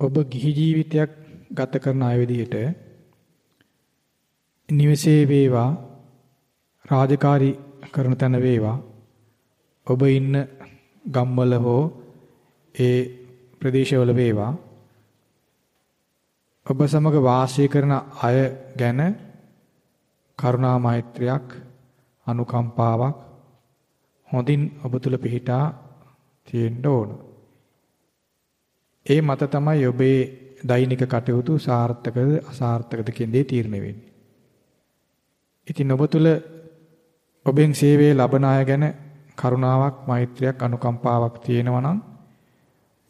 ඔබ ගිහි ජීවිතයක් ගත කරන අය විදිහට නිවසේ වේවා රාජකාරී කරන තැන වේවා ඔබ ඉන්න ගම්වල හෝ ඒ ප්‍රදේශවල වේවා ඔබ සමග වාසය කරන අය ගැන කරුණා මෛත්‍රියක් අනුකම්පාවක් හොඳින් ඔබ තුල පිහිටා තියෙන්න ඕන. ඒ මත තමයි ඔබේ දෛනික කටයුතු සාර්ථකද අසාර්ථකද කියන දේ තීරණය වෙන්නේ. ඉතින් ඔබ තුල ඔබෙන් සේවය ලබන අය ගැන කරුණාවක් මෛත්‍රියක් අනුකම්පාවක් තියෙනවා නම්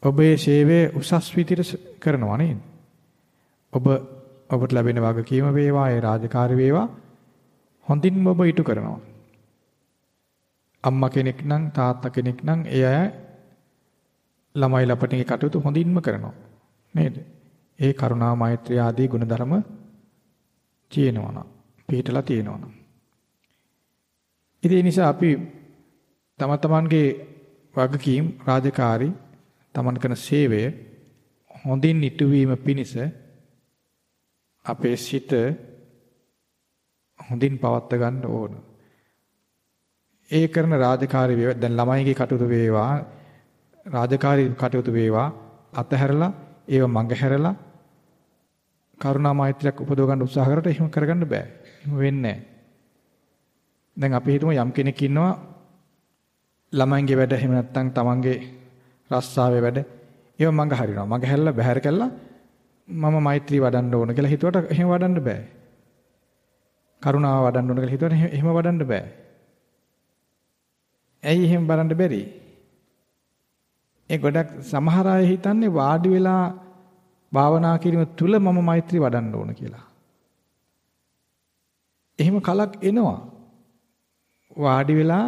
ඔබේ සේවය උසස් විදිහට කරනවා නේද? ඔබ ඔබට ලැබෙන වගකීම වේවා ඒ රාජකාරී වේවා හොඳින්ම ඔබ ඉටු කරනවා. අම්මා කෙනෙක් නම් තාත්තා කෙනෙක් නම් ඒ අය ළමයි ලපටින්ගේ කටයුතු හොඳින්ම කරනවා. නේද? ඒ කරුණා මෛත්‍රිය ආදී ගුණධර්ම තියෙනවා නම් පිළිටලා තියෙනවා නම්. ඉතින් ඒ නිසා අපි තම තමන්ගේ වගකීම් රාජකාරී තමන් කරන සේවය හොඳින් ඉටුවීම පිණිස අපේ සිත හොඳින් පවත්වා ගන්න ඕන. ඒ කරන රාජකාරී වේවා දැන් ළමයිගේ කටයුතු වේවා රාජකාරී කටයුතු වේවා අතහැරලා ඒව මඟහැරලා කරුණා මෛත්‍රියක් උපදව ගන්න උත්සාහ කරලා එහෙම කරගන්න බෑ. එහෙම වෙන්නේ නැහැ. දැන් අපි හිතමු යම් කෙනෙක් ඉන්නවා ළමයින්ගේ වැඩ එහෙම නැත්නම් තමන්ගේ රස්සාවේ වැඩ ඒව මඟ හරිනවා. මඟ හැරලා බහැර කළා මම මෛත්‍රී වඩන්න ඕන කියලා හිතුවට එහෙම වඩන්න බෑ. කරුණාව වඩන්න ඕන කියලා හිතුවට එහෙම වඩන්න බෑ. ඇයි එහෙම බලන්න බැරි? ඒ ගොඩක් සමහර අය හිතන්නේ වාඩි වෙලා භාවනා කිරීම තුල මම මෛත්‍රී වඩන්න ඕන කියලා. එහෙම කලක් එනවා. වාඩි වෙලා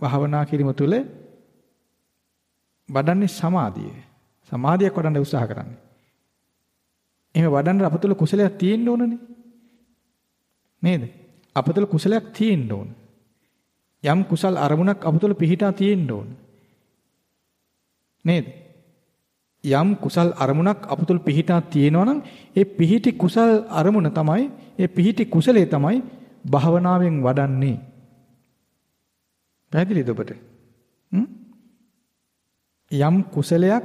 භාවනා කිරීම තුල වඩන්නේ සමාධිය. සමාධියක් වඩන්න උත්සාහ කරන්නේ. එහෙම වඩන්න අප තුල කුසලයක් තියෙන්න ඕනනේ. නේද? අප තුල කුසලයක් තියෙන්න ඕන. යම් කුසල් අරමුණක් අප තුල පිහිටා තියෙන්න ඕන. නේද? යම් කුසල් අරමුණක් අප තුල පිහිටා තියෙනවා නම් ඒ පිහිටි කුසල් අරමුණ තමයි ඒ පිහිටි කුසලයේ තමයි භාවනාවෙන් වඩන්නේ. පැහැදිලිද ඔබට? යම් කුසලයක්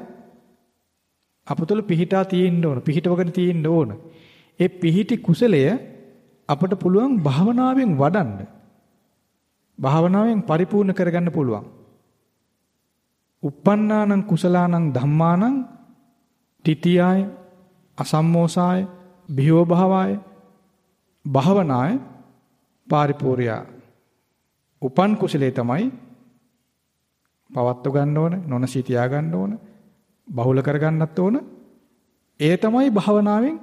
අප තුළ පිහිටා තියෙන්න ඕන. පිහිටවගෙන තියෙන්න ඕන. ඒ පිහිටි කුසලය අපට පුළුවන් භාවනාවෙන් වඩන්න. භාවනාවෙන් පරිපූර්ණ කරගන්න පුළුවන්. Uppannānaṁ කුසලානං ධම්මානං titiyāය අසම්මෝසාය බිහිව භාවාය භාවනාය පාරිපූර්ණා උපන් කුසලයේ තමයි පවත්ව ගන්න ඕන, නොනසී තියා ගන්න ඕන, බහුල කර ගන්නත් ඕන. ඒ තමයි භාවනාවෙන්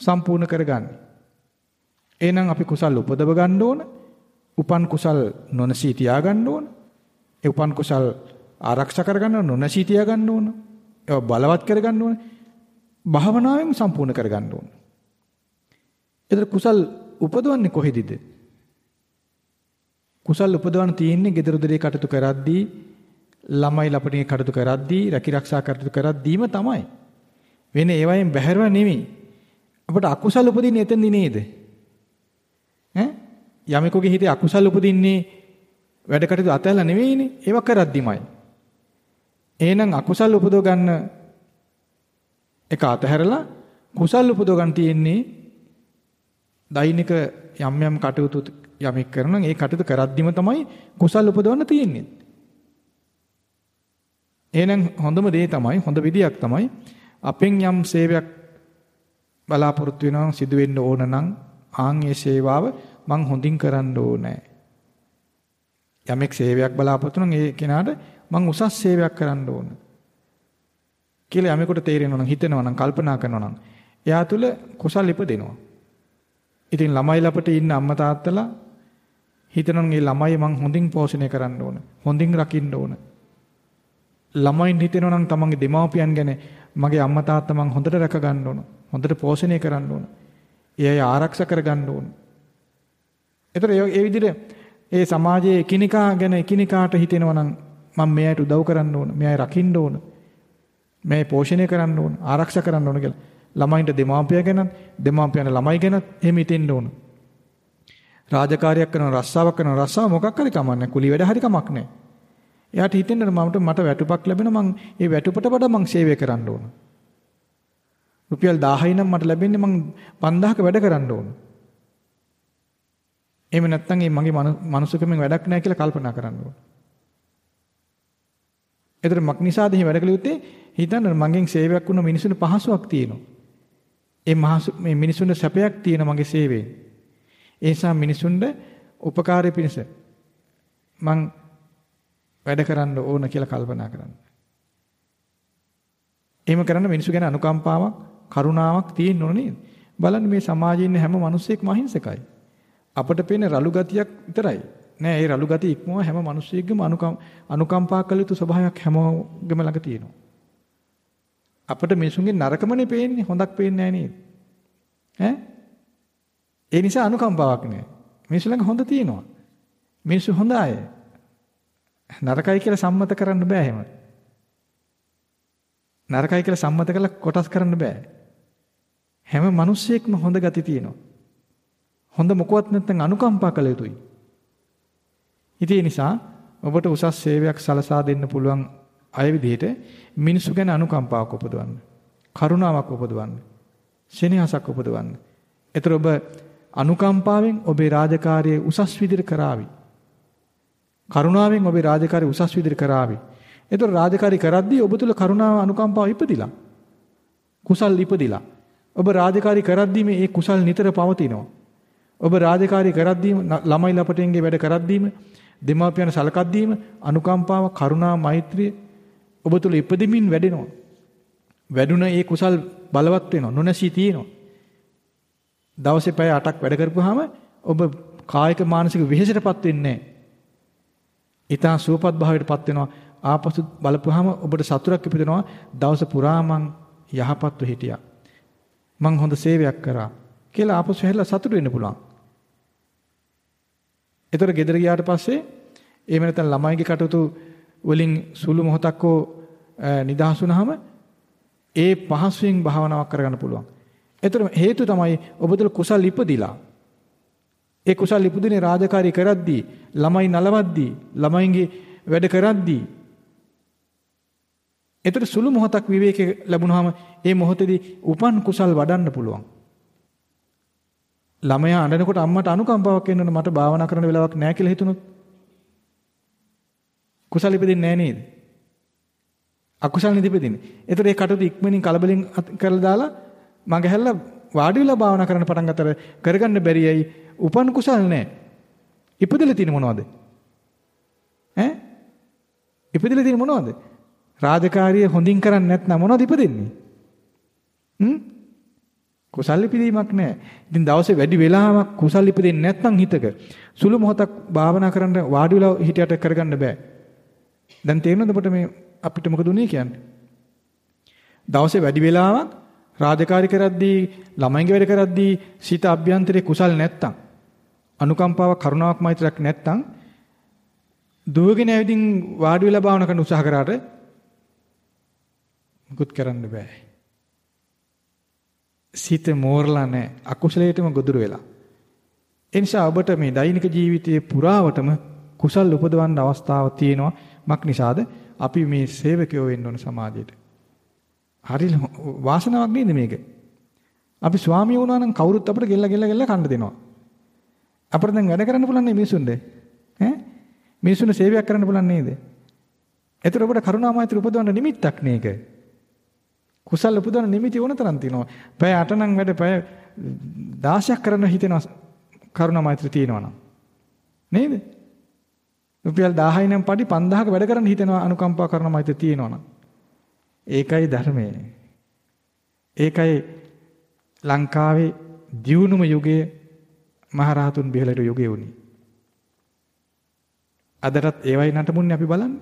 සම්පූර්ණ කරගන්නේ. එහෙනම් අපි කුසල් උපදව ගන්න ඕන. උපන් කුසල් නොනසී තියා ගන්න ඕන. ඒ උපන් කුසල් ආරක්ෂා කර ගන්න නොනසී තියා ගන්න ඕන. ඒවා බලවත් කර ගන්න ඕන. භාවනාවෙන් සම්පූර්ණ කර ගන්න ඕන. ඒතර කුසල් උපදවන්නේ කොහෙදද? කුසල් උපදවන්න තියෙන්නේ gedara dore කටයුතු කරද්දී ළමයි ලපටිගේ කටයුතු කරද්දී රැකිරක්ෂා කටයුතු කරද්දීම තමයි. වෙන ඒවායින් බැහැරව නෙමෙයි. අපට අකුසල් උපදින්නේ එතෙන්දී නේද? ඈ යමෙකුගේ හිතේ අකුසල් උපදින්නේ වැඩ කටයුතු අතහැලා නෙවෙයිනේ. ඒවා කරද්දිමයි. එහෙනම් අකුසල් උපදව ගන්න එක අතහැරලා කුසල් උපදව ගන්න තියෙන්නේ දෛනික යම් යම් කටයුතු යමෙක් කරනවා ඒ කටයුතු කරද්දිම තමයි කුසල් උපදවන්න තියෙන්නේ. එහෙනම් හොඳම දේ තමයි හොඳ විදියක් තමයි අපෙන් යම් සේවයක් බලාපොරොත්තු වෙනවා සිදු වෙන්න ඕන නම් ආන් ඒ සේවාව මං හොඳින් කරන්න ඕනේ. යමෙක් සේවයක් බලාපොරොත්තු නම් ඒ කෙනාට මං උසස් සේවයක් කරන්න ඕන. කියලා යමෙකුට තේරෙනවා නම් හිතෙනවා නම් කල්පනා කරනවා නම් එයා තුල කුසල් ඉපදෙනවා. ඉතින් ළමයි ළපට ඉන්න අම්මා තාත්තලා හිතනවා මේ ළමයි මං හොඳින් පෝෂණය කරන්න ඕන. හොඳින් රකින්න ඕන. ළමයින් හිතෙනවා නම් තමන්ගේ දෙමාපියන් ගැන මගේ අම්මා තාත්තා මං හොඳට රැක ගන්න ඕන. හොඳට පෝෂණය කරන්න ඕන. ඒ අය ආරක්ෂා කර ගන්න ඕන. ඒතර ඒ විදිහට ඒ සමාජයේ එකිනෙකා ගැන එකිනෙකාට හිතෙනවා නම් මම මෙයාට උදව් කරන්න ඕන. මෙයා රකින්න ඕන. මේ පෝෂණය කරන්න ඕන, ආරක්ෂා කරන්න ඕන කියලා. ළමයින්ට දෙමාපිය ගැනත්, දෙමාපියන්ට ළමයි ගැනත් එහෙම හිතෙන්න ඕන. රාජකාරියක් කරන රස්සාවක් කරන රස්සාව මොකක් හරි කමන්නේ. කුලි වැඩ හරි කමක් නැහැ. එයාට හිතෙන්න මමට මට වැටුපක් ලැබෙන මං ඒ වැටුපට වඩා මං සේවය කරන්න ඕන. රුපියල් 1000යි නම් මට ලැබෙන්නේ මං 5000ක වැඩ කරන්න ඕන. එහෙම නැත්නම් මේ මගේ මනුස්සකමෙන් වැඩක් නැහැ කියලා කල්පනා කරන්න ඕන. ඒතර මක් නිසාද එහෙම වැඩ කළ යුත්තේ? හිතන්න මගෙන් සේවයක් වුණ මිනිසුන්ට පහසුවක් තියෙනවා. ඒ මහසු මේ මිනිසුන්ට සැපයක් තියෙන මගේ සේවයෙන්. ඒ නිසා මිනිසුන්ට උපකාරය පිණිස මං වැඩ කරන්න ඕන කියලා කල්පනා කරන්න. එහෙම කරන්න මිනිසු ගැන අනුකම්පාවක්, කරුණාවක් තියෙන්න ඕන නේද? බලන්න මේ සමාජයේ ඉන්න හැම මිනිස්සෙක්ම අහිංසකයි. අපට පේන රළු ගතියක් විතරයි. නෑ ඒ රළු ගතිය ඉක්මව හැම මිනිස්සෙක්ගේම අනුකම්පා කළ යුතු ස්වභාවයක් හැමෝගෙම ළඟ තියෙනවා. අපිට මිනිසුන්ගේ නරකමනේ පේන්නේ හොඳක් පේන්නේ නෑ නේද? ඈ? ඒ නිසා අනුකම්පාවක් නෑ. මිනිස්සු ළඟ හොඳ තියෙනවා. මිනිස්සු හොඳ අය. නරකයි කියලා සම්මත කරන්න බෑ එහෙම. නරකයි කියලා සම්මත කරලා කොටස් කරන්න බෑ. හැම මිනිස්සෙක්ම හොඳ ගති තියෙනවා. හොඳ මොකවත් නැත්නම් අනුකම්පා කළ යුතුයි. ඉතින් ඒ නිසා ඔබට උසස් සේවයක් සලසා දෙන්න පුළුවන් අය විදිහට මිනිසු ගැන අනුකම්පාවක් උපදවන්න. කරුණාවක් උපදවන්න. සෙනෙහසක් උපදවන්න. ඒතර ඔබ අනුකම්පාවෙන් ඔබේ රාජකාරිය උසස් විදිහට කරાવી. කරුණාවෙන් ඔබේ රාජකාරිය උසස් විදිහට කරાવી. ඒතර රාජකාරී කරද්දී ඔබ තුල කරුණාව අනුකම්පාව ඉපදිලා. කුසල් ඉපදිලා. ඔබ රාජකාරී කරද්දී මේ කුසල් නිතර පවතිනවා. ඔබ රාජකාරී කරද්දීම ළමයි ලපටෙන්ගේ වැඩ කරද්දීම දෙමාපියන් සලකද්දීම අනුකම්පාව කරුණා මෛත්‍රිය ඔබ තුල ඉපදෙමින් වැඩෙනවා. වැඩුණ ඒ කුසල් බලවත් වෙනවා නොනැසී තියෙනවා. දවසේ පැය 8ක් වැඩ කරපුවාම ඔබ කායික මානසික වෙහෙසටපත් වෙන්නේ නැහැ. ඊටා සුවපත් භාවයටපත් වෙනවා. ආපසු බලපුවාම ඔබට සතුටක් ඉපදෙනවා. දවස පුරා මං යහපත්ව හිටියා. මං හොඳ සේවයක් කරා කියලා ආපසු හැරිලා සතුට වෙන්න පුළුවන්. එතකොට ගෙදර ගියාට පස්සේ එහෙම නැත්නම් ළමයිගේ කටයුතු වලින් සුළු මොහොතක් හෝ නිදහස් වුනහම ඒ පහසුවෙන් භාවනාවක් කරගන්න පුළුවන්. ඒතර හේතු තමයි ඔබ තුළ කුසල් ඉපදිලා. ඒ කුසල් ඉපදුනේ රාජකාරී කරද්දී, ළමයි නලවද්දී, ළමයින්ගේ වැඩ කරද්දී. ඒතර සුළු මොහොතක් විවේක ලැබුණාම ඒ මොහොතේදී උපන් කුසල් වඩන්න පුළුවන්. ළමයා අඬනකොට අම්මට අනුකම්පාවක් එන්න මට භාවනා කරන්න වෙලාවක් නැහැ කියලා හිතුනොත් කුසල ඉපදින්නේ නැහැ නේද? අකුසල නේද ඉපදින්නේ. ඒතර ඒ කටුද ඉක්මනින් කලබලෙන් කරලා දාලා මග හැල්ලා වාඩි වෙලා භාවනා කරන්න පටන් ගත්තර කරගන්න බැරියයි උපන් කුසල නැහැ. ඉපදෙලා තියෙන මොනවද? ඈ? ඉපදෙලා තියෙන මොනවද? රාජකාරිය හොඳින් කරන්නේ නැත්නම් මොනවද ඉපදෙන්නේ? හ්ම්? කුසල් ඉපදීමක් නැහැ. ඉතින් දවසේ වැඩි වෙලාවක් කුසල් ඉපදෙන්නේ නැත්නම් හිතක සුළු මොහොතක් භාවනා කරන්න වාඩි වෙලා හිටියට කරගන්න බෑ. දැන් තේරෙනවද අපිට මේ අපිට මොකද උනේ කියන්නේ? දවසේ වැඩි වෙලාවක් රාජකාරී කරද්දී ළමයින්ගේ වැඩ කරද්දී සිත අභ්‍යන්තරේ කුසල් නැත්තම් අනුකම්පාවක් කරුණාවක් මෛත්‍රියක් නැත්තම් දුවගෙන ඇවිදින් වාඩි වෙලා භාවනා කරන්න උත්සාහ කරාට මුකුත් කරන්න බෑ. සිත මෝරලා නැහැ. අකුසලයටම ගොදුරු වෙලා. ඒ නිසා ඔබට මේ දෛනික ජීවිතයේ පුරාවටම කුසල් උපදවන්න අවස්ථාවක් තියෙනවා. මක් නිසාද? අපි මේ සේවකයෝ වෙන්න ඕන සමාජයට. හරි වාසනාවක් නේද මේක? අපි ස්වාමිය වුණා නම් කවුරුත් අපිට ගෙල්ල ගෙල්ල ගෙල්ල කන්න දෙනවා. අපිට දැන් වැඩ කරන්න පුළුවන් නේ මිනිසුන්ට. ඈ? මිනිසුන්ට සේවයක් කරන්න පුළුවන් නේද? ඒතර ඔබට කරුණා මෛත්‍රී උපදවන්න නිමිත්තක් නේක. කුසල් උපදවන නිමිති ඕන තරම් තියෙනවා. පැය 8 නම් වැඩ පැය 16ක් කරන්න හිතෙනවා කරුණා මෛත්‍රී තියෙනවා නම්. නේද? රුපියල් 1000යි නම් පඩි 5000ක වැඩ කරන්න හිතෙනවා අනුකම්පා කරන මෛත්‍රී තියෙනවා නම්. ඒකයි ධර්මය. ඒකයි ලංකාවේ දියුණුම යුගයේ මහරහතුන් බිහලට යුගයේ වුණේ. අදටත් ඒවයි නටමුන්නේ අපි බලන්නේ.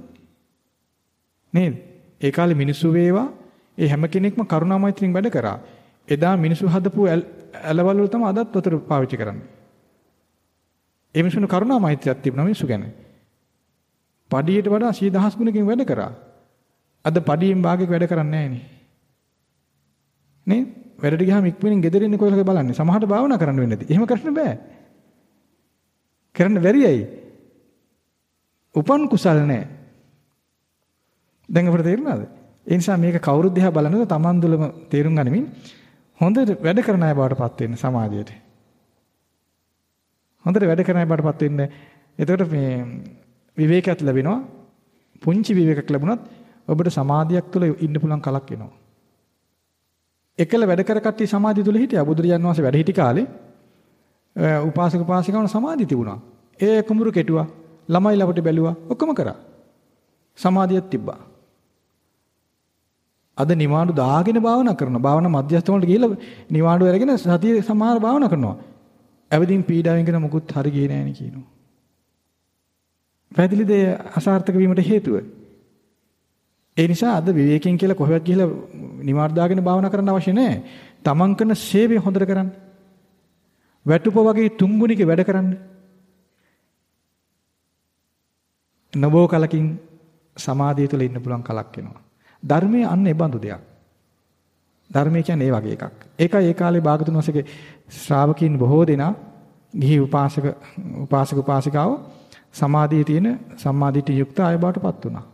නේද? ඒ කාලේ මිනිස්සු වේවා ඒ හැම කෙනෙක්ම කරුණා මෛත්‍රියෙන් වැඩ කරා. එදා මිනිස්සු හදපු ඇලවල වල තමයි අදත් වතුර පාවිච්චි කරන්නේ. ඒ මිනිස්සුන්ට කරුණා මෛත්‍රියක් තිබුණා මිනිස්සු ගැන. පඩියට වඩා 10000 ගුණකින් වැඩ කරා. අද පඩියෙන් භාගයක වැඩ කරන්නේ නැහැ නේ. වැඩට ගියාම ඉක්මනින් ගෙදර ඉන්න කොයිලක බලන්නේ. සමහරට භාවනා කරන්න වෙන්නේ නැති. එහෙම කරන්න බෑ. කරන්න බැරියයි. උපන් කුසල් නැහැ. දැන් අපිට තේරුණාද? ඒ නිසා මේක කවුරුත් දිහා බලනකොට Taman දුලම තේරුම් ගනිමින් හොඳට වැඩ කරන අය බවටපත් වෙන්න සමාජයට. හොඳට වැඩ කරන අය බවටපත් වෙන්න. එතකොට මේ විවේකයක් ලැබෙනවා. පුංචි විවේකයක් ලැබුණත් ඔබට සමාධියක් තුළ ඉන්න පුළුවන් කලක් එනවා. එකල වැඩ කර කට්ටිය සමාධිය තුළ හිටියා. බුදුරජාන් වහන්සේ වැඩ හිටි කාලේ උපාසක උපාසිකාවන සමාධිය තිබුණා. ඒ කුඹුරු කෙටුවා. ළමයි ලවට බැලුවා. ඔක්කොම කරා. සමාධියක් තිබ්බා. අද නිවාඩු දාගෙන භාවනා කරනවා. භාවනා මධ්‍යස්ථ වලට ගිහිල්ලා නිවාඩු අරගෙන සතිය සමාහාර භාවනා කරනවා. ඇවිදින් පීඩාවෙන් කියන මුකුත් හරි ගියේ නෑනේ කියනවා. පැහැදිලිද අසාර්ථක වීමට හේතුව? ඒ නිසා අද විවේකයෙන් කියලා කොහෙවත් ගිහිල්ලා නිවාඩු දාගෙන භාවනා කරන්න අවශ්‍ය නැහැ. තමන් කරන සේවය හොඳට කරන්න. වැටුප වගේ තුන්ගුණික වැඩ කරන්න. නබෝ කලකින් සමාධිය තුළ ඉන්න පුළුවන් කලක් එනවා. ධර්මයේ අන්න ඒ බඳු දෙයක්. ධර්මය කියන්නේ ඒ වගේ එකක්. ඒකයි ඒ කාලේ භාගතුන් වහන්සේගේ ශ්‍රාවකීන් බොහෝ දෙනා ගිහි උපාසක උපාසක උපාසිකාව සමාධියේ තියෙන සම්මාදිටිය යුක්ත අය බවටපත් වුණා.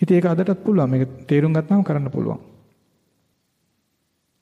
ඉතින් ඒක අදටත් පුළුවන්. මේක තේරුම් ගත්තාම කරන්න පුළුවන්.